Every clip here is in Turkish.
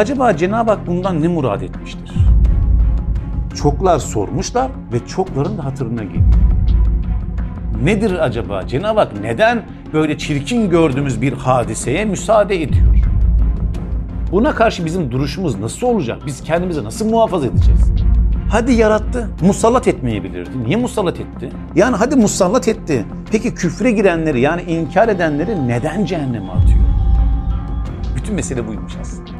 Acaba Cenab-ı Hak bundan ne murad etmiştir? Çoklar sormuşlar ve çokların da hatırına geliyor. Nedir acaba? Cenab-ı Hak neden böyle çirkin gördüğümüz bir hadiseye müsaade ediyor? Buna karşı bizim duruşumuz nasıl olacak? Biz kendimizi nasıl muhafaza edeceğiz? Hadi yarattı. Musallat etmeyebilirdi. Niye musallat etti? Yani hadi musallat etti. Peki küfre girenleri yani inkar edenleri neden cehenneme atıyor? Bütün mesele buymuş aslında.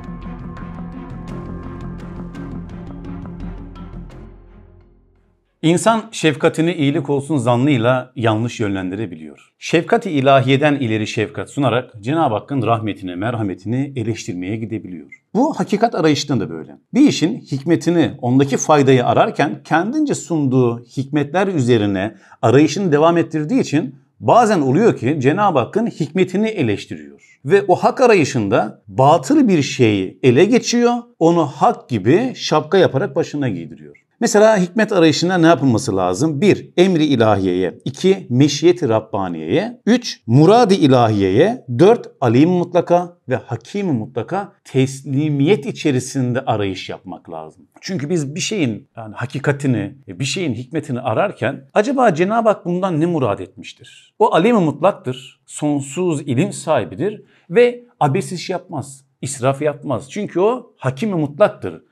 İnsan şefkatini iyilik olsun zannıyla yanlış yönlendirebiliyor. Şefkati ilahiyeden ileri şefkat sunarak Cenab-ı Hakk'ın rahmetine, merhametini eleştirmeye gidebiliyor. Bu hakikat arayışında da böyle. Bir işin hikmetini, ondaki faydayı ararken kendince sunduğu hikmetler üzerine arayışını devam ettirdiği için bazen oluyor ki Cenab-ı Hakk'ın hikmetini eleştiriyor. Ve o hak arayışında batıl bir şeyi ele geçiyor, onu hak gibi şapka yaparak başına giydiriyor. Mesela hikmet arayışında ne yapılması lazım? 1. Emri ilahiyeye. 2. Meşiyeti Rabbaniye'ye. 3. Muradi ilahiyeye. 4. Alim mutlaka ve hakim mutlaka teslimiyet içerisinde arayış yapmak lazım. Çünkü biz bir şeyin yani hakikatini, bir şeyin hikmetini ararken acaba Cenab-ı Hak bundan ne murad etmiştir? O alim mutlaktır, sonsuz ilim sahibidir ve abes iş yapmaz, israf yapmaz. Çünkü o hakim mutlaktır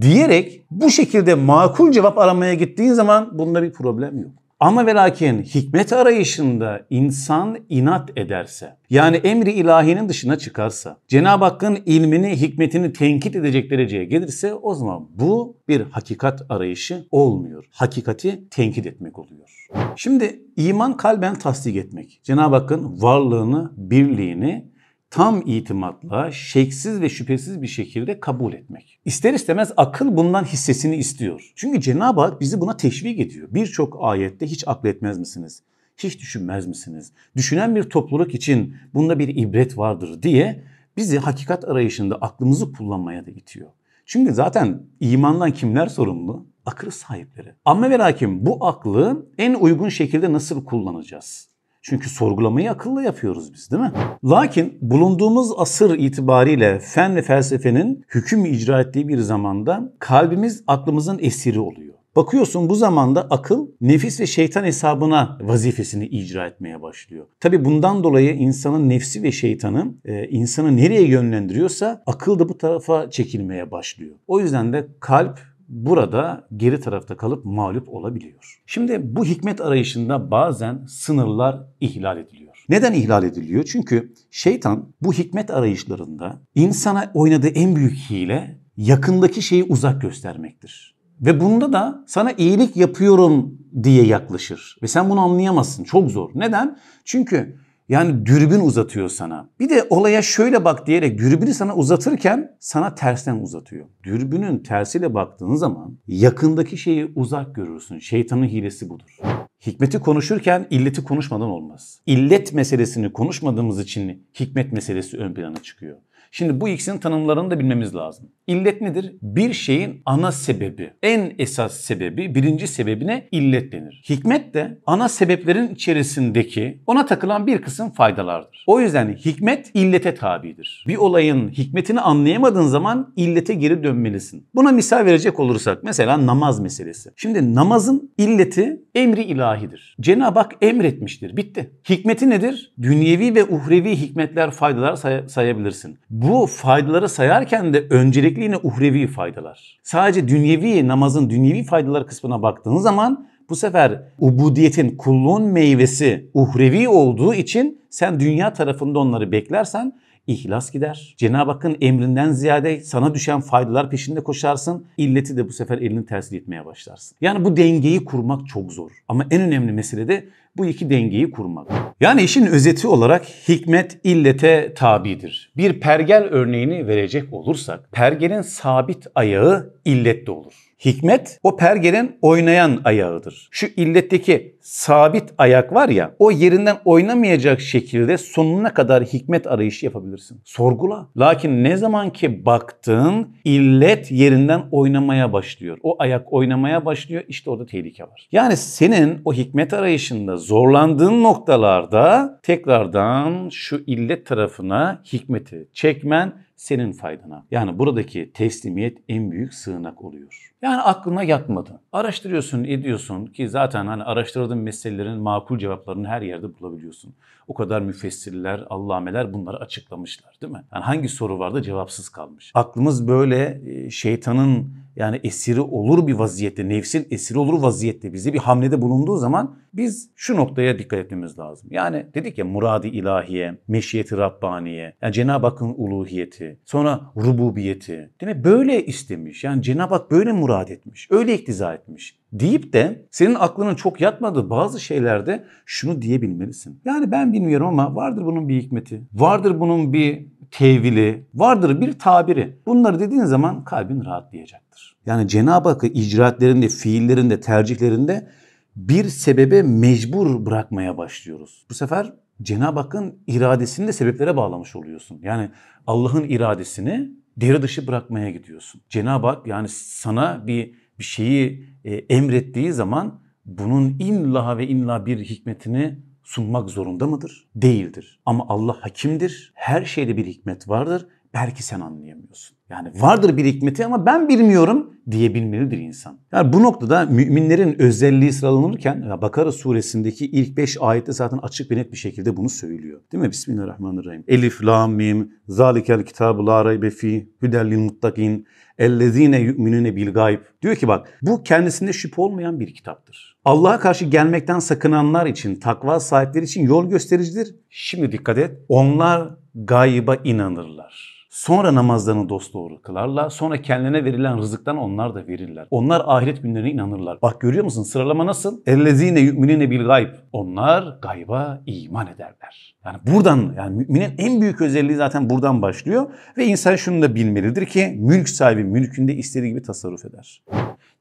diyerek bu şekilde makul cevap aramaya gittiğin zaman bunda bir problem yok. Ama ve lakin hikmet arayışında insan inat ederse, yani emri ilahinin dışına çıkarsa, Cenab-ı Hakk'ın ilmini, hikmetini tenkit edecek dereceye gelirse o zaman bu bir hakikat arayışı olmuyor. Hakikati tenkit etmek oluyor. Şimdi iman kalben tasdik etmek. Cenab-ı Hakk'ın varlığını, birliğini tam itimatla, şeksiz ve şüphesiz bir şekilde kabul etmek. İster istemez akıl bundan hissesini istiyor. Çünkü Cenab-ı Hak bizi buna teşvik ediyor. Birçok ayette hiç akletmez misiniz? Hiç düşünmez misiniz? Düşünen bir topluluk için bunda bir ibret vardır diye bizi hakikat arayışında aklımızı kullanmaya da itiyor. Çünkü zaten imandan kimler sorumlu? Akıl sahipleri. Ama ve lakin bu aklı en uygun şekilde nasıl kullanacağız? Çünkü sorgulamayı akıllı yapıyoruz biz değil mi? Lakin bulunduğumuz asır itibariyle fen ve felsefenin hüküm icra ettiği bir zamanda kalbimiz aklımızın esiri oluyor. Bakıyorsun bu zamanda akıl nefis ve şeytan hesabına vazifesini icra etmeye başlıyor. Tabi bundan dolayı insanın nefsi ve şeytanı e, insanı nereye yönlendiriyorsa akıl da bu tarafa çekilmeye başlıyor. O yüzden de kalp burada geri tarafta kalıp mağlup olabiliyor. Şimdi bu hikmet arayışında bazen sınırlar ihlal ediliyor. Neden ihlal ediliyor? Çünkü şeytan bu hikmet arayışlarında insana oynadığı en büyük hile yakındaki şeyi uzak göstermektir. Ve bunda da sana iyilik yapıyorum diye yaklaşır. Ve sen bunu anlayamazsın. Çok zor. Neden? Çünkü yani dürbün uzatıyor sana. Bir de olaya şöyle bak diyerek dürbünü sana uzatırken sana tersten uzatıyor. Dürbünün tersiyle baktığın zaman yakındaki şeyi uzak görürsün. Şeytanın hilesi budur. Hikmeti konuşurken illeti konuşmadan olmaz. İllet meselesini konuşmadığımız için hikmet meselesi ön plana çıkıyor. Şimdi bu ikisinin tanımlarını da bilmemiz lazım. İllet nedir? Bir şeyin ana sebebi, en esas sebebi, birinci sebebine illet denir. Hikmet de ana sebeplerin içerisindeki ona takılan bir kısım faydalardır. O yüzden hikmet illete tabidir. Bir olayın hikmetini anlayamadığın zaman illete geri dönmelisin. Buna misal verecek olursak mesela namaz meselesi. Şimdi namazın illeti emri ilahidir. Cenab-ı Hak emretmiştir. Bitti. Hikmeti nedir? Dünyevi ve uhrevi hikmetler, faydalar say- sayabilirsin. Bu faydaları sayarken de öncelikli yine uhrevi faydalar. Sadece dünyevi namazın dünyevi faydaları kısmına baktığın zaman bu sefer ubudiyetin, kulluğun meyvesi uhrevi olduğu için sen dünya tarafında onları beklersen ihlas gider. Cenab-ı Hakk'ın emrinden ziyade sana düşen faydalar peşinde koşarsın. İlleti de bu sefer elinin tersiyle etmeye başlarsın. Yani bu dengeyi kurmak çok zor. Ama en önemli mesele de bu iki dengeyi kurmak. Yani işin özeti olarak hikmet illete tabidir. Bir pergel örneğini verecek olursak pergelin sabit ayağı illette olur. Hikmet o pergelin oynayan ayağıdır. Şu illetteki sabit ayak var ya o yerinden oynamayacak şekilde sonuna kadar hikmet arayışı yapabilirsin. Sorgula. Lakin ne zaman ki baktın illet yerinden oynamaya başlıyor. O ayak oynamaya başlıyor işte orada tehlike var. Yani senin o hikmet arayışında zorlandığın noktalarda tekrardan şu illet tarafına hikmeti çekmen senin faydana. Yani buradaki teslimiyet en büyük sığınak oluyor. Yani aklına yatmadı. Araştırıyorsun, ediyorsun ki zaten hani araştırdığın meselelerin makul cevaplarını her yerde bulabiliyorsun. O kadar müfessirler, allameler bunları açıklamışlar değil mi? Yani hangi soru vardı cevapsız kalmış. Aklımız böyle e, şeytanın yani esiri olur bir vaziyette, nefsin esiri olur vaziyette bize bir hamlede bulunduğu zaman biz şu noktaya dikkat etmemiz lazım. Yani dedik ya muradi ilahiye, meşiyeti Rabbaniye, yani Cenab-ı Hakk'ın uluhiyeti, sonra rububiyeti. Değil mi? Böyle istemiş. Yani Cenab-ı Hak böyle murad etmiş, öyle iktiza etmiş deyip de senin aklının çok yatmadığı bazı şeylerde şunu diyebilmelisin. Yani ben bilmiyorum ama vardır bunun bir hikmeti. Vardır bunun bir tevili, vardır bir tabiri. Bunları dediğin zaman kalbin rahatlayacaktır. Yani Cenab-ı Hakk'ı icraatlerinde, fiillerinde, tercihlerinde bir sebebe mecbur bırakmaya başlıyoruz. Bu sefer Cenab-ı Hakk'ın iradesini de sebeplere bağlamış oluyorsun. Yani Allah'ın iradesini devre dışı bırakmaya gidiyorsun. Cenab-ı Hak yani sana bir bir şeyi e, emrettiği zaman bunun illa ve illa bir hikmetini sunmak zorunda mıdır? Değildir. Ama Allah hakimdir. Her şeyde bir hikmet vardır. Belki sen anlayamıyorsun. Yani vardır bir hikmeti ama ben bilmiyorum diyebilmelidir insan. Yani bu noktada müminlerin özelliği sıralanırken Bakara suresindeki ilk 5 ayette zaten açık ve net bir şekilde bunu söylüyor. Değil mi? Bismillahirrahmanirrahim. Elif, lam, mim, zalikel kitabu la raybe fi, hüdellil muttakin, ellezine yu'minune bil gayb. Diyor ki bak bu kendisinde şüphe olmayan bir kitaptır. Allah'a karşı gelmekten sakınanlar için, takva sahipleri için yol göstericidir. Şimdi dikkat et. Onlar gayba inanırlar. Sonra namazlarını dosdoğru kılarlar. Sonra kendilerine verilen rızıktan onlar da verirler. Onlar ahiret günlerine inanırlar. Bak görüyor musun sıralama nasıl? Ellezine yu'minine bil gayb. Onlar gayba iman ederler. Yani buradan yani müminin en büyük özelliği zaten buradan başlıyor. Ve insan şunu da bilmelidir ki mülk sahibi mülkünde istediği gibi tasarruf eder.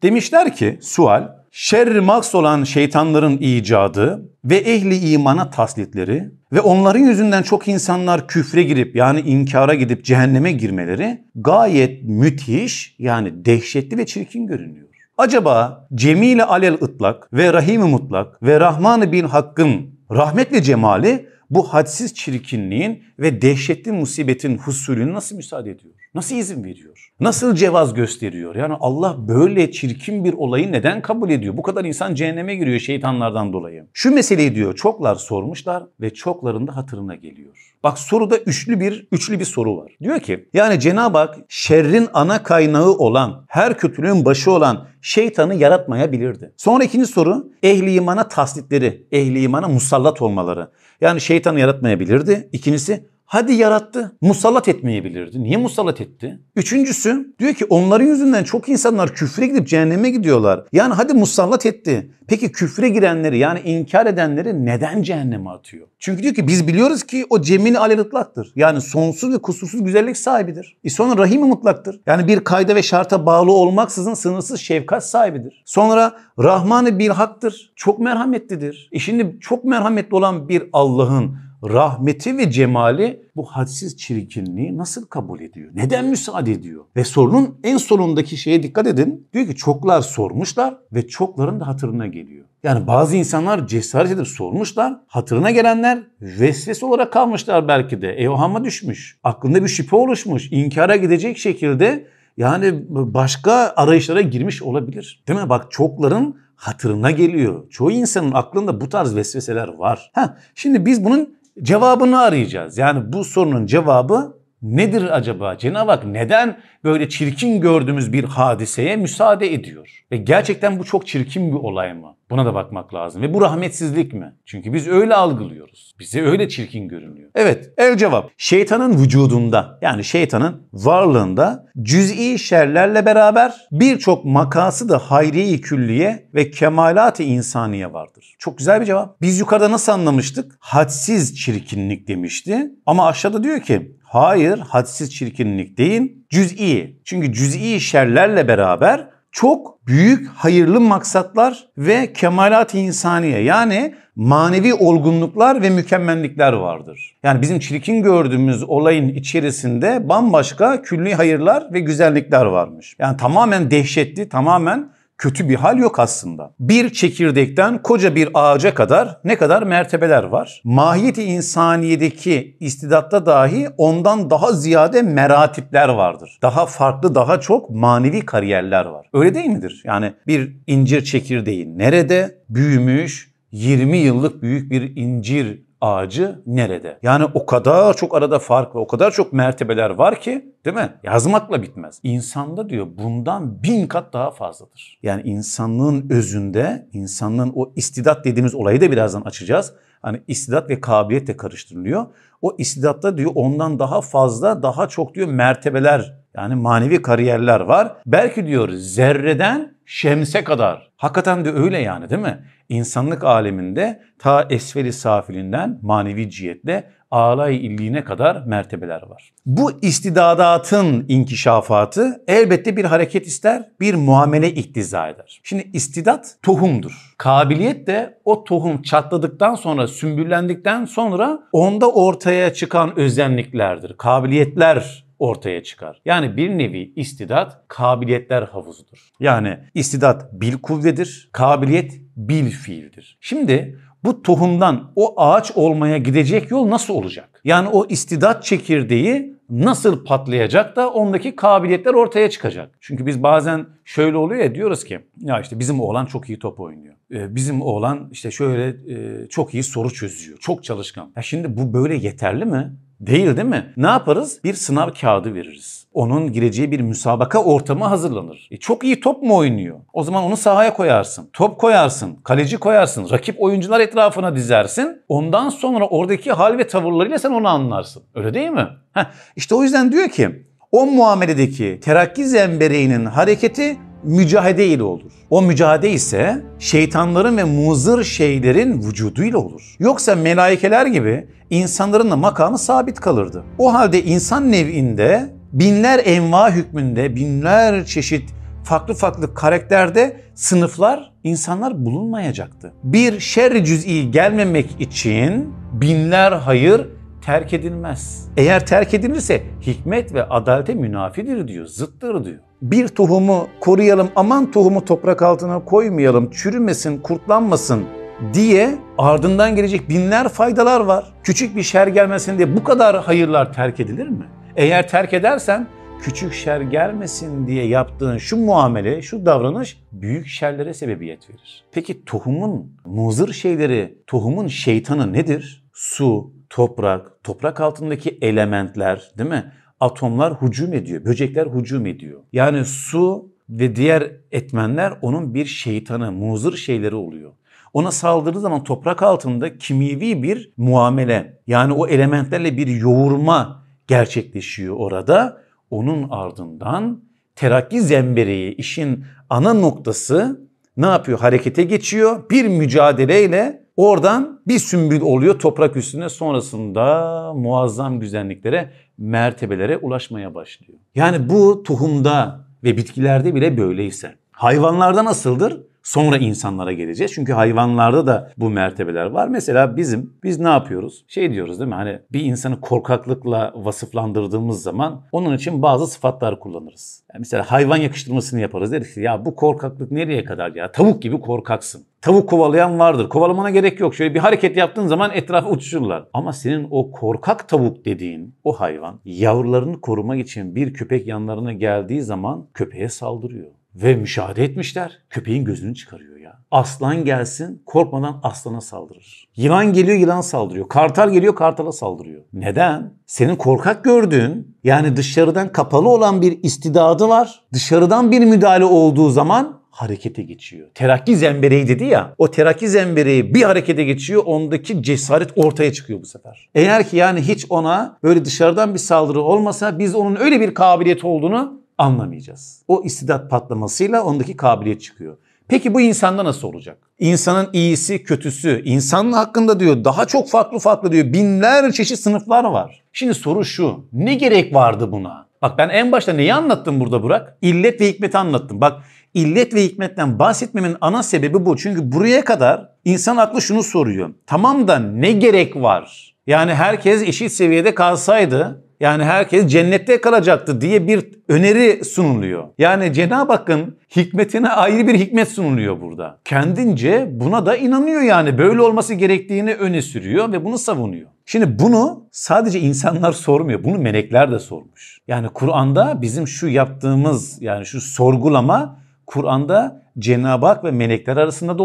Demişler ki sual şerri maks olan şeytanların icadı ve ehli imana taslitleri ve onların yüzünden çok insanlar küfre girip yani inkara gidip cehenneme girmeleri gayet müthiş yani dehşetli ve çirkin görünüyor. Acaba Cemile alel ıtlak ve Rahim-i mutlak ve Rahman-ı bin Hakk'ın rahmet ve cemali bu hadsiz çirkinliğin ve dehşetli musibetin husulünü nasıl müsaade ediyor? Nasıl izin veriyor? Nasıl cevaz gösteriyor? Yani Allah böyle çirkin bir olayı neden kabul ediyor? Bu kadar insan cehenneme giriyor şeytanlardan dolayı. Şu meseleyi diyor çoklar sormuşlar ve çokların da hatırına geliyor. Bak soruda üçlü bir üçlü bir soru var. Diyor ki yani Cenab-ı Hak şerrin ana kaynağı olan, her kötülüğün başı olan şeytanı yaratmayabilirdi. Sonra ikinci soru ehli imana taslitleri, ehli imana musallat olmaları. Yani şeytanı yaratmayabilirdi. İkincisi Hadi yarattı. Musallat etmeyebilirdi. Niye musallat etti? Üçüncüsü diyor ki onların yüzünden çok insanlar küfre gidip cehenneme gidiyorlar. Yani hadi musallat etti. Peki küfre girenleri yani inkar edenleri neden cehenneme atıyor? Çünkü diyor ki biz biliyoruz ki o cemil alel ıtlaktır. Yani sonsuz ve kusursuz güzellik sahibidir. E sonra rahim mutlaktır. Yani bir kayda ve şarta bağlı olmaksızın sınırsız şefkat sahibidir. Sonra Rahman-ı bir haktır. Çok merhametlidir. E şimdi çok merhametli olan bir Allah'ın rahmeti ve cemali bu hadsiz çirkinliği nasıl kabul ediyor? Neden müsaade ediyor? Ve sorunun en sonundaki şeye dikkat edin. Diyor ki çoklar sormuşlar ve çokların da hatırına geliyor. Yani bazı insanlar cesaret edip sormuşlar. Hatırına gelenler vesvese olarak kalmışlar belki de. Evhama düşmüş. Aklında bir şüphe oluşmuş. İnkara gidecek şekilde yani başka arayışlara girmiş olabilir. Değil mi? Bak çokların hatırına geliyor. Çoğu insanın aklında bu tarz vesveseler var. Ha, şimdi biz bunun cevabını arayacağız. Yani bu sorunun cevabı nedir acaba? Cenab-ı Hak neden böyle çirkin gördüğümüz bir hadiseye müsaade ediyor? Ve gerçekten bu çok çirkin bir olay mı? Buna da bakmak lazım. Ve bu rahmetsizlik mi? Çünkü biz öyle algılıyoruz. Bize öyle çirkin görünüyor. Evet, el cevap. Şeytanın vücudunda yani şeytanın varlığında cüz'i şerlerle beraber birçok makası da hayriye külliye ve kemalat-ı insaniye vardır. Çok güzel bir cevap. Biz yukarıda nasıl anlamıştık? Hadsiz çirkinlik demişti. Ama aşağıda diyor ki hayır hadsiz çirkinlik değil cüz'i. Çünkü cüz'i şerlerle beraber çok büyük hayırlı maksatlar ve kemalat-ı insaniye yani manevi olgunluklar ve mükemmellikler vardır. Yani bizim çirkin gördüğümüz olayın içerisinde bambaşka külli hayırlar ve güzellikler varmış. Yani tamamen dehşetli, tamamen kötü bir hal yok aslında. Bir çekirdekten koca bir ağaca kadar ne kadar mertebeler var. Mahiyeti insaniyedeki istidatta dahi ondan daha ziyade meratipler vardır. Daha farklı, daha çok manevi kariyerler var. Öyle değil midir? Yani bir incir çekirdeği nerede büyümüş, 20 yıllık büyük bir incir ağacı nerede? Yani o kadar çok arada fark ve o kadar çok mertebeler var ki değil mi? Yazmakla bitmez. İnsanda diyor bundan bin kat daha fazladır. Yani insanlığın özünde, insanlığın o istidat dediğimiz olayı da birazdan açacağız. Hani istidat ve kabiliyet de karıştırılıyor. O istidatta diyor ondan daha fazla, daha çok diyor mertebeler yani manevi kariyerler var. Belki diyor zerreden şemse kadar. Hakikaten de öyle yani değil mi? İnsanlık aleminde ta esferi safilinden manevi cihetle alay illiğine kadar mertebeler var. Bu istidadatın inkişafatı elbette bir hareket ister, bir muamele iktiza eder. Şimdi istidat tohumdur. Kabiliyet de o tohum çatladıktan sonra, sümbüllendikten sonra onda ortaya çıkan özelliklerdir. Kabiliyetler ortaya çıkar. Yani bir nevi istidat kabiliyetler havuzudur. Yani istidat bil kuvvedir, kabiliyet bil fiildir. Şimdi bu tohumdan o ağaç olmaya gidecek yol nasıl olacak? Yani o istidat çekirdeği nasıl patlayacak da ondaki kabiliyetler ortaya çıkacak. Çünkü biz bazen şöyle oluyor ya diyoruz ki ya işte bizim oğlan çok iyi top oynuyor. Ee, bizim oğlan işte şöyle e, çok iyi soru çözüyor. Çok çalışkan. Ya şimdi bu böyle yeterli mi? Değil değil mi? Ne yaparız? Bir sınav kağıdı veririz. Onun gireceği bir müsabaka ortamı hazırlanır. E çok iyi top mu oynuyor? O zaman onu sahaya koyarsın. Top koyarsın, kaleci koyarsın, rakip oyuncular etrafına dizersin. Ondan sonra oradaki hal ve tavırlarıyla sen onu anlarsın. Öyle değil mi? Heh, işte o yüzden diyor ki o muameledeki terakki zembereğinin hareketi mücahede ile olur. O mücadele ise şeytanların ve muzır şeylerin vücuduyla olur. Yoksa melaikeler gibi insanların da makamı sabit kalırdı. O halde insan nev'inde binler enva hükmünde binler çeşit farklı farklı karakterde sınıflar, insanlar bulunmayacaktı. Bir şerri cüz'i gelmemek için binler hayır terk edilmez. Eğer terk edilirse hikmet ve adalete münafidir diyor, zıttır diyor bir tohumu koruyalım aman tohumu toprak altına koymayalım çürümesin kurtlanmasın diye ardından gelecek binler faydalar var. Küçük bir şer gelmesin diye bu kadar hayırlar terk edilir mi? Eğer terk edersen küçük şer gelmesin diye yaptığın şu muamele, şu davranış büyük şerlere sebebiyet verir. Peki tohumun muzır şeyleri, tohumun şeytanı nedir? Su, toprak, toprak altındaki elementler değil mi? atomlar hücum ediyor, böcekler hücum ediyor. Yani su ve diğer etmenler onun bir şeytanı, muzır şeyleri oluyor. Ona saldırdığı zaman toprak altında kimyevi bir muamele yani o elementlerle bir yoğurma gerçekleşiyor orada. Onun ardından terakki zembereği işin ana noktası ne yapıyor? Harekete geçiyor. Bir mücadeleyle oradan bir sümbül oluyor toprak üstüne sonrasında muazzam güzelliklere mertebelere ulaşmaya başlıyor. Yani bu tohumda ve bitkilerde bile böyleyse hayvanlarda nasıldır? Sonra insanlara geleceğiz. Çünkü hayvanlarda da bu mertebeler var. Mesela bizim biz ne yapıyoruz? Şey diyoruz değil mi? Hani bir insanı korkaklıkla vasıflandırdığımız zaman onun için bazı sıfatlar kullanırız. Yani mesela hayvan yakıştırmasını yaparız. Deriz ki ya bu korkaklık nereye kadar ya? Tavuk gibi korkaksın. Tavuk kovalayan vardır. Kovalamana gerek yok. Şöyle bir hareket yaptığın zaman etrafa uçuşurlar. Ama senin o korkak tavuk dediğin o hayvan yavrularını korumak için bir köpek yanlarına geldiği zaman köpeğe saldırıyor. Ve müşahede etmişler. Köpeğin gözünü çıkarıyor ya. Aslan gelsin korkmadan aslana saldırır. Yılan geliyor yılan saldırıyor. Kartal geliyor kartala saldırıyor. Neden? Senin korkak gördüğün yani dışarıdan kapalı olan bir istidadı var. Dışarıdan bir müdahale olduğu zaman harekete geçiyor. Terakki zembereği dedi ya. O terakki zembereği bir harekete geçiyor. Ondaki cesaret ortaya çıkıyor bu sefer. Eğer ki yani hiç ona böyle dışarıdan bir saldırı olmasa biz onun öyle bir kabiliyet olduğunu anlamayacağız. O istidat patlamasıyla ondaki kabiliyet çıkıyor. Peki bu insanda nasıl olacak? İnsanın iyisi, kötüsü, insanın hakkında diyor daha çok farklı farklı diyor. Binler çeşit sınıflar var. Şimdi soru şu. Ne gerek vardı buna? Bak ben en başta neyi anlattım burada Burak? İllet ve hikmeti anlattım. Bak illet ve hikmetten bahsetmemin ana sebebi bu. Çünkü buraya kadar insan aklı şunu soruyor. Tamam da ne gerek var? Yani herkes eşit seviyede kalsaydı Yani herkes cennette kalacaktı diye bir öneri sunuluyor. Yani Cenab-ı Hakk'ın hikmetine ayrı bir hikmet sunuluyor burada. Kendince buna da inanıyor yani. Böyle olması gerektiğini öne sürüyor ve bunu savunuyor. Şimdi bunu sadece insanlar sormuyor. Bunu melekler de sormuş. Yani Kur'an'da bizim şu yaptığımız yani şu sorgulama Kur'an'da Cenab-ı Hak ve melekler arasında da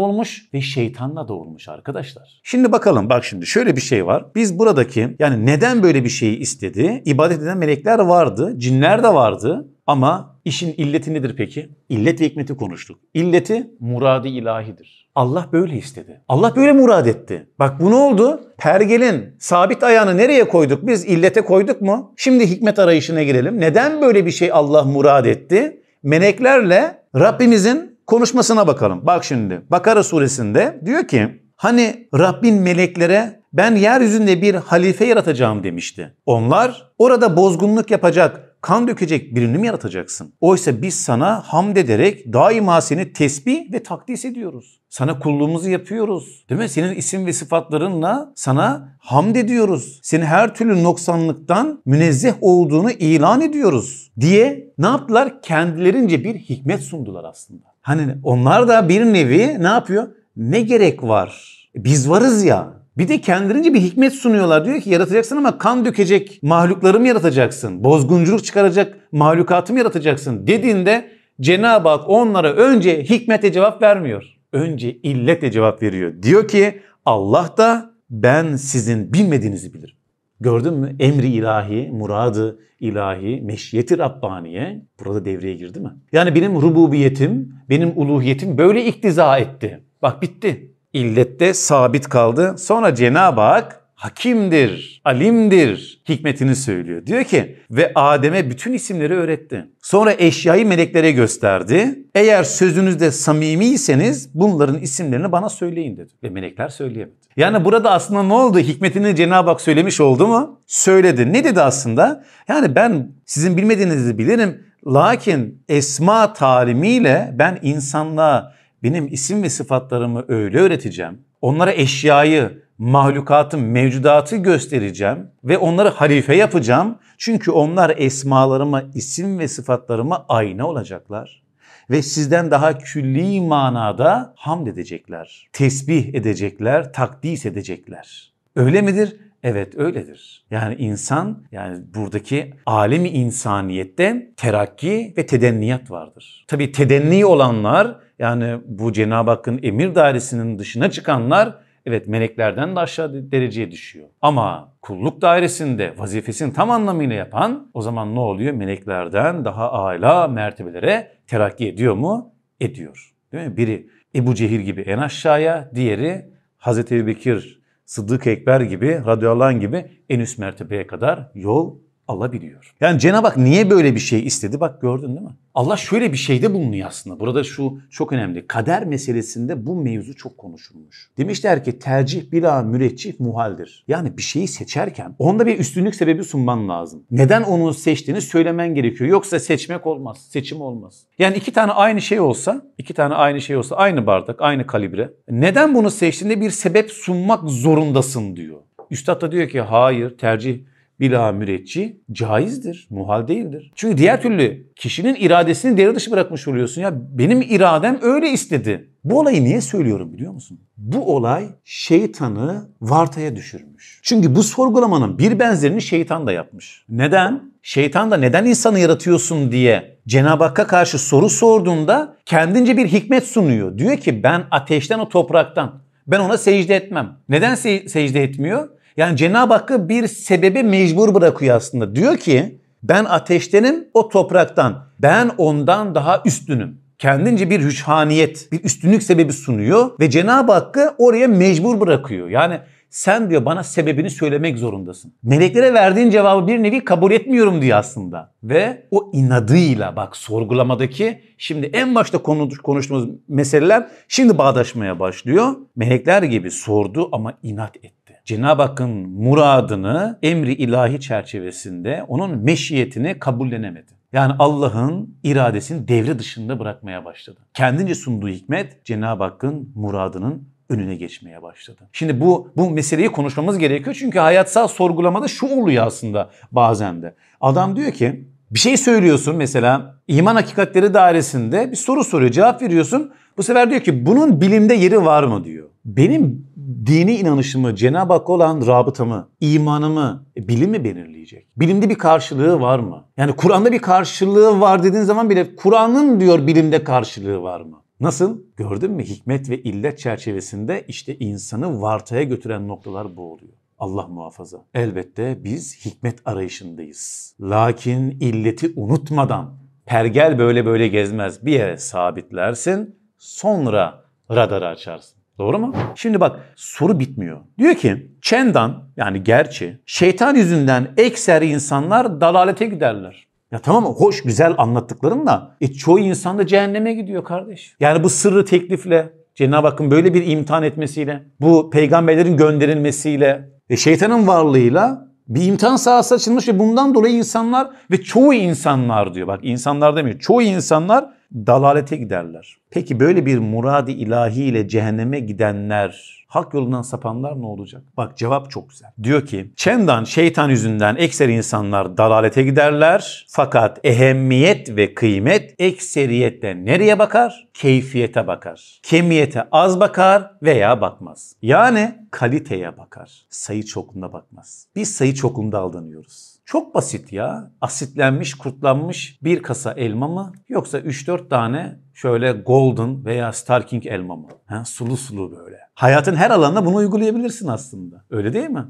ve şeytanla da arkadaşlar. Şimdi bakalım bak şimdi şöyle bir şey var. Biz buradaki yani neden böyle bir şeyi istedi? İbadet eden melekler vardı, cinler de vardı ama işin illeti nedir peki? İllet ve hikmeti konuştuk. İlleti muradi ilahidir. Allah böyle istedi. Allah böyle murad etti. Bak bu ne oldu? Pergelin sabit ayağını nereye koyduk? Biz illete koyduk mu? Şimdi hikmet arayışına girelim. Neden böyle bir şey Allah murad etti? Meleklerle Rabbimizin konuşmasına bakalım. Bak şimdi Bakara suresinde diyor ki hani Rabbin meleklere ben yeryüzünde bir halife yaratacağım demişti. Onlar orada bozgunluk yapacak, kan dökecek birini mi yaratacaksın? Oysa biz sana hamd ederek daima seni tesbih ve takdis ediyoruz. Sana kulluğumuzu yapıyoruz. Değil mi? Senin isim ve sıfatlarınla sana hamd ediyoruz. Seni her türlü noksanlıktan münezzeh olduğunu ilan ediyoruz diye ne yaptılar? Kendilerince bir hikmet sundular aslında. Hani onlar da bir nevi ne yapıyor? Ne gerek var? Biz varız ya. Bir de kendilerince bir hikmet sunuyorlar. Diyor ki yaratacaksın ama kan dökecek mahlukları mı yaratacaksın? Bozgunculuk çıkaracak mahlukatı mı yaratacaksın? Dediğinde Cenab-ı Hak onlara önce hikmete cevap vermiyor. Önce illetle cevap veriyor. Diyor ki Allah da ben sizin bilmediğinizi bilirim. Gördün mü? Emri ilahi, muradı ilahi, meşiyeti Rabbaniye burada devreye girdi mi? Yani benim rububiyetim, benim uluhiyetim böyle iktiza etti. Bak bitti. İllette sabit kaldı. Sonra Cenab-ı Hak hakimdir, alimdir hikmetini söylüyor. Diyor ki ve Adem'e bütün isimleri öğretti. Sonra eşyayı meleklere gösterdi. Eğer sözünüzde samimiyseniz bunların isimlerini bana söyleyin dedi. Ve melekler söyleyemedi. Yani burada aslında ne oldu? Hikmetini Cenab-ı Hak söylemiş oldu mu? Söyledi. Ne dedi aslında? Yani ben sizin bilmediğinizi bilirim. Lakin esma talimiyle ben insanlığa benim isim ve sıfatlarımı öyle öğreteceğim. Onlara eşyayı, mahlukatı, mevcudatı göstereceğim ve onları halife yapacağım. Çünkü onlar esmalarıma, isim ve sıfatlarıma ayna olacaklar. Ve sizden daha külli manada hamd edecekler, tesbih edecekler, takdis edecekler. Öyle midir? Evet öyledir. Yani insan yani buradaki alemi insaniyette terakki ve tedenniyat vardır. Tabi tedenni olanlar yani bu Cenab-ı Hakk'ın emir dairesinin dışına çıkanlar evet meleklerden de aşağı dereceye düşüyor. Ama kulluk dairesinde vazifesini tam anlamıyla yapan o zaman ne oluyor? Meleklerden daha âlâ mertebelere terakki ediyor mu? Ediyor. Değil mi? Biri Ebu Cehil gibi en aşağıya, diğeri Hazreti Ebu Bekir, Sıddık Ekber gibi, radıyallahu gibi en üst mertebeye kadar yol alabiliyor. Yani Cenab-ı Hak niye böyle bir şey istedi? Bak gördün değil mi? Allah şöyle bir şeyde bulunuyor aslında. Burada şu çok önemli. Kader meselesinde bu mevzu çok konuşulmuş. Demişler ki tercih bila müreccih muhaldir. Yani bir şeyi seçerken onda bir üstünlük sebebi sunman lazım. Neden onu seçtiğini söylemen gerekiyor. Yoksa seçmek olmaz. Seçim olmaz. Yani iki tane aynı şey olsa, iki tane aynı şey olsa aynı bardak, aynı kalibre. Neden bunu seçtiğinde bir sebep sunmak zorundasın diyor. Üstad da diyor ki hayır tercih bila mürecci caizdir, muhal değildir. Çünkü diğer türlü kişinin iradesini devre dışı bırakmış oluyorsun. Ya benim iradem öyle istedi. Bu olayı niye söylüyorum biliyor musun? Bu olay şeytanı vartaya düşürmüş. Çünkü bu sorgulamanın bir benzerini şeytan da yapmış. Neden? Şeytan da neden insanı yaratıyorsun diye Cenab-ı Hakk'a karşı soru sorduğunda kendince bir hikmet sunuyor. Diyor ki ben ateşten o topraktan ben ona secde etmem. Neden se- secde etmiyor? Yani Cenab-ı Hakk'ı bir sebebe mecbur bırakıyor aslında. Diyor ki ben ateştenim o topraktan. Ben ondan daha üstünüm. Kendince bir hüşhaniyet, bir üstünlük sebebi sunuyor ve Cenab-ı Hakk'ı oraya mecbur bırakıyor. Yani sen diyor bana sebebini söylemek zorundasın. Meleklere verdiğin cevabı bir nevi kabul etmiyorum diyor aslında. Ve o inadıyla bak sorgulamadaki şimdi en başta konuştuğumuz meseleler şimdi bağdaşmaya başlıyor. Melekler gibi sordu ama inat etti. Cenab-ı Hakk'ın muradını emri ilahi çerçevesinde onun meşiyetini kabullenemedi. Yani Allah'ın iradesini devre dışında bırakmaya başladı. Kendince sunduğu hikmet Cenab-ı Hakk'ın muradının önüne geçmeye başladı. Şimdi bu bu meseleyi konuşmamız gerekiyor çünkü hayatsal sorgulamada şu oluyor aslında bazen de. Adam diyor ki bir şey söylüyorsun mesela iman hakikatleri dairesinde bir soru soruyor cevap veriyorsun. Bu sefer diyor ki bunun bilimde yeri var mı diyor. Benim dini inanışımı, Cenab-ı Hak olan rabıtamı, imanımı e, bilim mi belirleyecek? Bilimde bir karşılığı var mı? Yani Kur'an'da bir karşılığı var dediğin zaman bile Kur'an'ın diyor bilimde karşılığı var mı? Nasıl? Gördün mü? Hikmet ve illet çerçevesinde işte insanı vartaya götüren noktalar bu oluyor. Allah muhafaza. Elbette biz hikmet arayışındayız. Lakin illeti unutmadan pergel böyle böyle gezmez. Bir yere sabitlersin sonra radarı açarsın. Doğru mu? Şimdi bak soru bitmiyor. Diyor ki Çendan yani gerçi şeytan yüzünden ekser insanlar dalalete giderler. Ya tamam hoş güzel anlattıkların da e, çoğu insan da cehenneme gidiyor kardeş. Yani bu sırrı teklifle Cenab-ı Hakk'ın böyle bir imtihan etmesiyle, bu peygamberlerin gönderilmesiyle ve şeytanın varlığıyla bir imtihan sahası açılmış ve bundan dolayı insanlar ve çoğu insanlar diyor. Bak insanlar demiyor. Çoğu insanlar dalalete giderler. Peki böyle bir muradi ilahi ile cehenneme gidenler, hak yolundan sapanlar ne olacak? Bak cevap çok güzel. Diyor ki, Çendan şeytan yüzünden ekser insanlar dalalete giderler. Fakat ehemmiyet ve kıymet ekseriyette nereye bakar? Keyfiyete bakar. Kemiyete az bakar veya bakmaz. Yani kaliteye bakar. Sayı çokluğuna bakmaz. Biz sayı çokluğunda aldanıyoruz. Çok basit ya. Asitlenmiş, kurtlanmış bir kasa elma mı? Yoksa 3-4 tane şöyle golden veya Star King elma mı? Ha, sulu sulu böyle. Hayatın her alanında bunu uygulayabilirsin aslında. Öyle değil mi?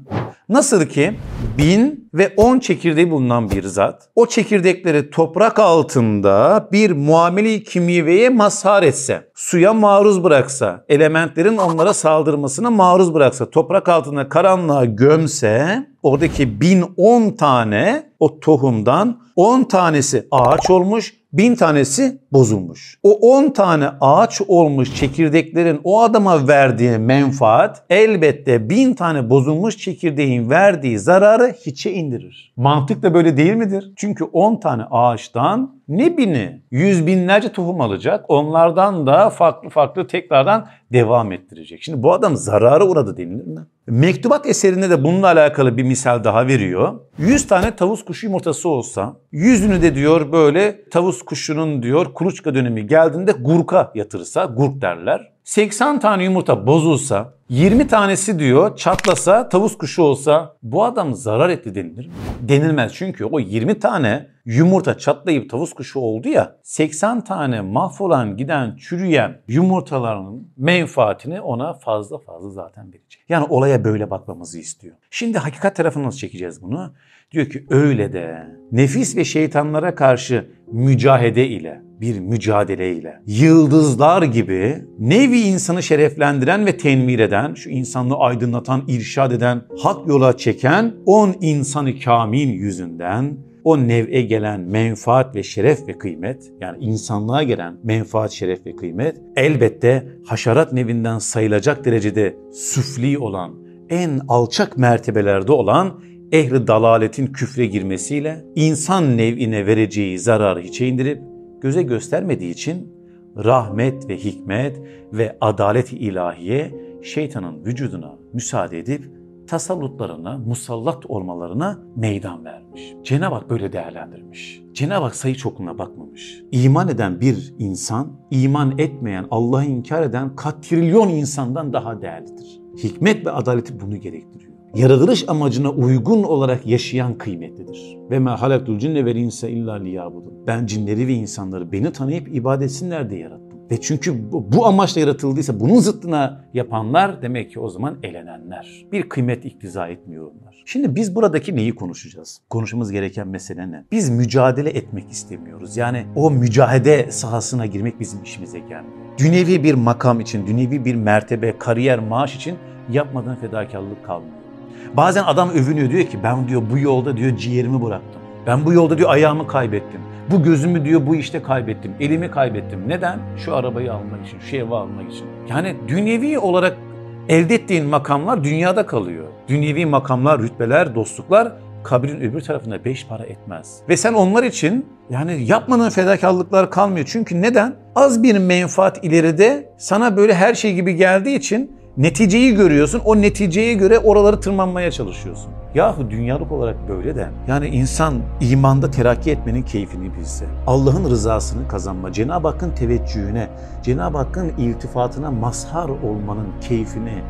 Nasıl ki bin ve on çekirdeği bulunan bir zat o çekirdekleri toprak altında bir muamele kimyeveye mazhar etse, suya maruz bıraksa, elementlerin onlara saldırmasına maruz bıraksa, toprak altında karanlığa gömse oradaki bin on tane o tohumdan 10 tanesi ağaç olmuş, bin tanesi bozulmuş. O 10 tane ağaç olmuş çekirdeklerin o adama verdiği menfaat elbette bin tane bozulmuş çekirdeğin verdiği zararı hiçe indirir. Mantık da böyle değil midir? Çünkü 10 tane ağaçtan ne bini yüz binlerce tohum alacak onlardan da farklı farklı tekrardan devam ettirecek. Şimdi bu adam zarara uğradı denilir mi? Mektubat eserinde de bununla alakalı bir misal daha veriyor. 100 tane tavus kuşu yumurtası olsa, yüzünü de diyor böyle tavus kuşunun diyor kuluçka dönemi geldiğinde gurka yatırsa, gurk derler. 80 tane yumurta bozulsa, 20 tanesi diyor çatlasa, tavus kuşu olsa bu adam zarar etti denilir mi? Denilmez çünkü o 20 tane yumurta çatlayıp tavus kuşu oldu ya 80 tane mahvolan giden çürüyen yumurtaların menfaatini ona fazla fazla zaten verecek. Yani olaya böyle bakmamızı istiyor. Şimdi hakikat tarafını nasıl çekeceğiz bunu? Diyor ki öyle de nefis ve şeytanlara karşı mücahede ile bir mücadele ile yıldızlar gibi nevi insanı şereflendiren ve tenvir eden, şu insanlığı aydınlatan, irşad eden, hak yola çeken on insanı kamil yüzünden o nev'e gelen menfaat ve şeref ve kıymet yani insanlığa gelen menfaat, şeref ve kıymet elbette haşerat nevinden sayılacak derecede süfli olan, en alçak mertebelerde olan ehli dalaletin küfre girmesiyle insan nev'ine vereceği zararı hiçe indirip göze göstermediği için rahmet ve hikmet ve adalet ilahiye şeytanın vücuduna müsaade edip tasallutlarına, musallat olmalarına meydan vermiş. Cenab-ı Hak böyle değerlendirmiş. Cenab-ı Hak sayı çokluğuna bakmamış. İman eden bir insan, iman etmeyen, Allah'ı inkar eden katrilyon insandan daha değerlidir. Hikmet ve adaleti bunu gerektiriyor. Yaratılış amacına uygun olarak yaşayan kıymetlidir. Ve ma halaktul cinne vel insa illa liyabudun. Ben cinleri ve insanları beni tanıyıp ibadet etsinler diye yarattım. Ve çünkü bu, amaçla yaratıldıysa bunun zıttına yapanlar demek ki o zaman elenenler. Bir kıymet iktiza etmiyor onlar. Şimdi biz buradaki neyi konuşacağız? Konuşmamız gereken mesele ne? Biz mücadele etmek istemiyoruz. Yani o mücadele sahasına girmek bizim işimize gelmiyor. Dünyevi bir makam için, dünyevi bir mertebe, kariyer, maaş için yapmadan fedakarlık kalmıyor. Bazen adam övünüyor diyor ki ben diyor bu yolda diyor ciğerimi bıraktım. Ben bu yolda diyor ayağımı kaybettim. Bu gözümü diyor bu işte kaybettim. Elimi kaybettim. Neden? Şu arabayı almak için, şu evi almak için. Yani dünyevi olarak elde ettiğin makamlar dünyada kalıyor. Dünyevi makamlar, rütbeler, dostluklar kabrin öbür tarafında beş para etmez. Ve sen onlar için yani yapmadığın fedakarlıklar kalmıyor. Çünkü neden? Az bir menfaat ileride sana böyle her şey gibi geldiği için neticeyi görüyorsun. O neticeye göre oraları tırmanmaya çalışıyorsun. Yahu dünyalık olarak böyle de yani insan imanda terakki etmenin keyfini bilse, Allah'ın rızasını kazanma, Cenab-ı Hakk'ın teveccühüne, Cenab-ı Hakk'ın iltifatına mazhar olmanın keyfini,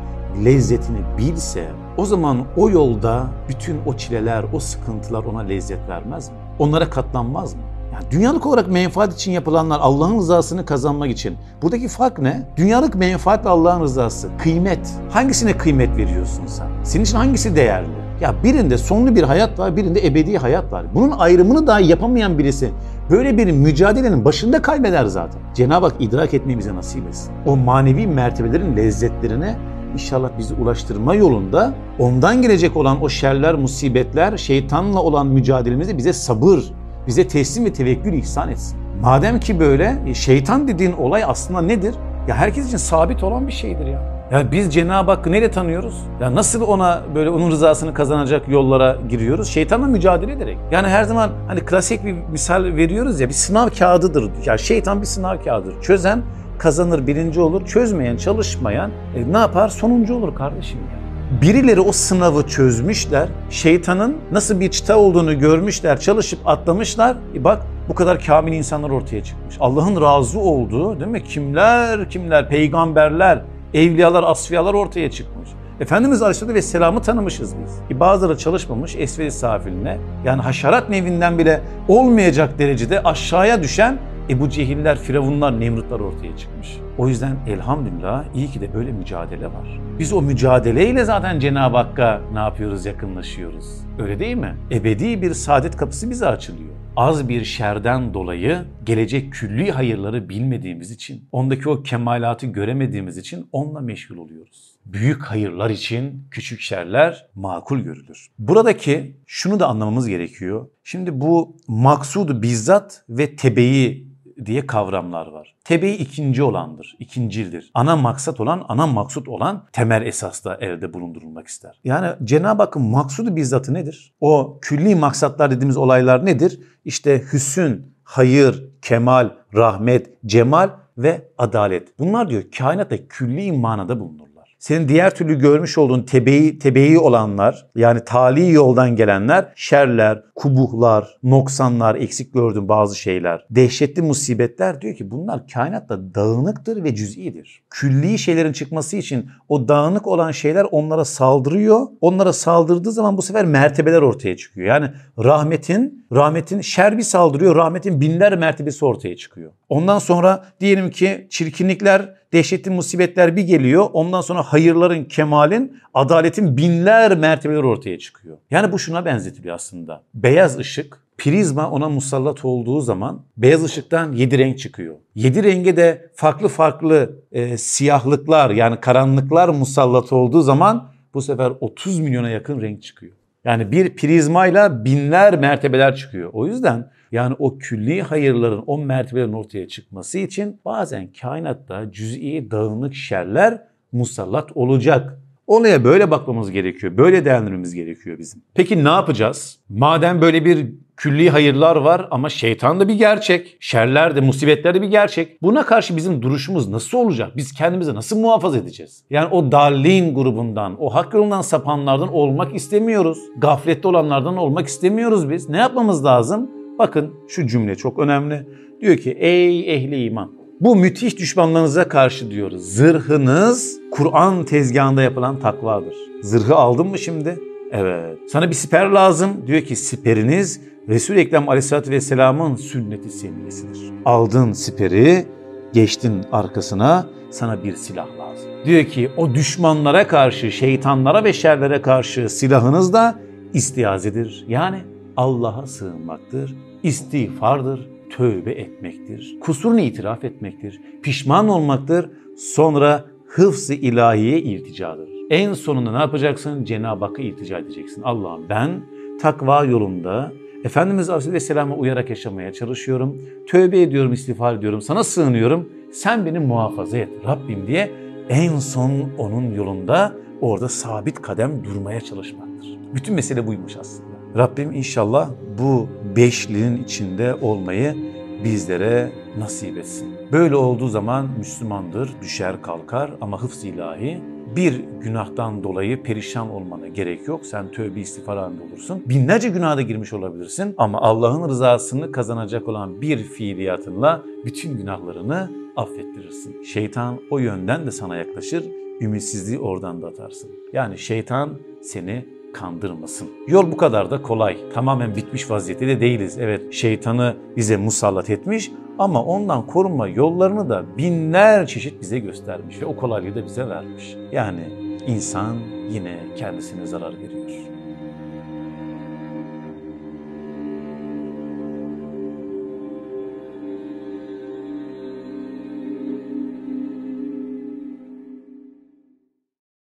lezzetini bilse o zaman o yolda bütün o çileler, o sıkıntılar ona lezzet vermez mi? Onlara katlanmaz mı? Yani dünyalık olarak menfaat için yapılanlar Allah'ın rızasını kazanmak için. Buradaki fark ne? Dünyalık menfaat ve Allah'ın rızası. Kıymet. Hangisine kıymet veriyorsun sen? Senin için hangisi değerli? Ya birinde sonlu bir hayat var, birinde ebedi hayat var. Bunun ayrımını daha yapamayan birisi böyle bir mücadelenin başında kaybeder zaten. Cenab-ı Hak idrak etmeyi bize nasip etsin. O manevi mertebelerin lezzetlerine inşallah bizi ulaştırma yolunda ondan gelecek olan o şerler, musibetler, şeytanla olan mücadelemizde bize sabır, bize teslim ve tevekkül ihsan etsin. Madem ki böyle e, şeytan dediğin olay aslında nedir? Ya herkes için sabit olan bir şeydir ya. Ya biz Cenab-ı Hakk'ı neyle tanıyoruz? Ya nasıl ona böyle onun rızasını kazanacak yollara giriyoruz? Şeytanla mücadele ederek. Yani her zaman hani klasik bir misal veriyoruz ya bir sınav kağıdıdır. Ya şeytan bir sınav kağıdıdır. Çözen kazanır, birinci olur. Çözmeyen, çalışmayan e, ne yapar? Sonuncu olur kardeşim ya. Birileri o sınavı çözmüşler, şeytanın nasıl bir çıta olduğunu görmüşler, çalışıp atlamışlar. E bak bu kadar kamil insanlar ortaya çıkmış. Allah'ın razı olduğu değil mi? Kimler kimler, peygamberler, evliyalar, asfiyalar ortaya çıkmış. Efendimiz Aleyhisselatü Vesselam'ı tanımışız biz. E bazıları çalışmamış esveli safiline. Yani haşerat nevinden bile olmayacak derecede aşağıya düşen Ebu Cehiller, Firavunlar, Nemrutlar ortaya çıkmış. O yüzden elhamdülillah iyi ki de böyle mücadele var. Biz o mücadeleyle zaten Cenab-ı Hakk'a ne yapıyoruz? Yakınlaşıyoruz. Öyle değil mi? Ebedi bir saadet kapısı bize açılıyor. Az bir şerden dolayı gelecek külli hayırları bilmediğimiz için, ondaki o kemalatı göremediğimiz için onunla meşgul oluyoruz. Büyük hayırlar için küçük şerler makul görülür. Buradaki şunu da anlamamız gerekiyor. Şimdi bu maksudu bizzat ve tebeyi diye kavramlar var. Tebeyi ikinci olandır, ikincildir. Ana maksat olan, ana maksut olan temel esasda elde bulundurulmak ister. Yani Cenab-ı Hakk'ın maksudu bizzatı nedir? O külli maksatlar dediğimiz olaylar nedir? İşte hüsün, hayır, kemal, rahmet, cemal ve adalet. Bunlar diyor kainatta külli manada bulunur senin diğer türlü görmüş olduğun tebeyi, tebeyi olanlar yani tali yoldan gelenler şerler, kubuhlar, noksanlar, eksik gördüğün bazı şeyler, dehşetli musibetler diyor ki bunlar kainatta dağınıktır ve cüz'idir. Külli şeylerin çıkması için o dağınık olan şeyler onlara saldırıyor. Onlara saldırdığı zaman bu sefer mertebeler ortaya çıkıyor. Yani rahmetin, rahmetin şer bir saldırıyor, rahmetin binler mertebesi ortaya çıkıyor. Ondan sonra diyelim ki çirkinlikler dehşetli musibetler bir geliyor. Ondan sonra hayırların, kemalin, adaletin binler mertebeler ortaya çıkıyor. Yani bu şuna benzetiliyor aslında. Beyaz ışık, prizma ona musallat olduğu zaman beyaz ışıktan yedi renk çıkıyor. Yedi renge de farklı farklı e, siyahlıklar yani karanlıklar musallat olduğu zaman bu sefer 30 milyona yakın renk çıkıyor. Yani bir prizmayla binler mertebeler çıkıyor. O yüzden yani o külli hayırların o mertebelerin ortaya çıkması için bazen kainatta cüz'i dağınık şerler musallat olacak. Olaya böyle bakmamız gerekiyor. Böyle değerlendirmemiz gerekiyor bizim. Peki ne yapacağız? Madem böyle bir külli hayırlar var ama şeytan da bir gerçek. Şerler de, musibetler de bir gerçek. Buna karşı bizim duruşumuz nasıl olacak? Biz kendimizi nasıl muhafaza edeceğiz? Yani o dallin grubundan, o hak yolundan sapanlardan olmak istemiyoruz. Gaflette olanlardan olmak istemiyoruz biz. Ne yapmamız lazım? Bakın şu cümle çok önemli. Diyor ki ey ehli iman. Bu müthiş düşmanlarınıza karşı diyoruz. Zırhınız Kur'an tezgahında yapılan takvadır. Zırhı aldın mı şimdi? Evet. Sana bir siper lazım. Diyor ki siperiniz Resul-i Ekrem Aleyhisselatü Vesselam'ın sünneti seniyesidir. Aldın siperi, geçtin arkasına sana bir silah lazım. Diyor ki o düşmanlara karşı, şeytanlara ve şerlere karşı silahınız da istiazedir. Yani Allah'a sığınmaktır, istiğfardır, tövbe etmektir, kusurunu itiraf etmektir, pişman olmaktır, sonra hıfz-ı ilahiye ilticadır. En sonunda ne yapacaksın? Cenab-ı Hakk'a iltica edeceksin. Allah'ım ben takva yolunda Efendimiz Aleyhisselam'a uyarak yaşamaya çalışıyorum. Tövbe ediyorum, istiğfar ediyorum, sana sığınıyorum. Sen beni muhafaza et Rabbim diye en son onun yolunda orada sabit kadem durmaya çalışmaktır. Bütün mesele buymuş aslında. Rabbim inşallah bu beşliğin içinde olmayı bizlere nasip etsin. Böyle olduğu zaman Müslümandır, düşer kalkar ama hıfz ilahi bir günahtan dolayı perişan olmana gerek yok. Sen tövbe istiğfar halinde olursun. Binlerce günaha da girmiş olabilirsin ama Allah'ın rızasını kazanacak olan bir fiiliyatınla bütün günahlarını affettirirsin. Şeytan o yönden de sana yaklaşır, ümitsizliği oradan da atarsın. Yani şeytan seni kandırmasın. Yol bu kadar da kolay. Tamamen bitmiş vaziyette de değiliz. Evet şeytanı bize musallat etmiş ama ondan korunma yollarını da binler çeşit bize göstermiş ve o kolaylığı da bize vermiş. Yani insan yine kendisine zarar veriyor.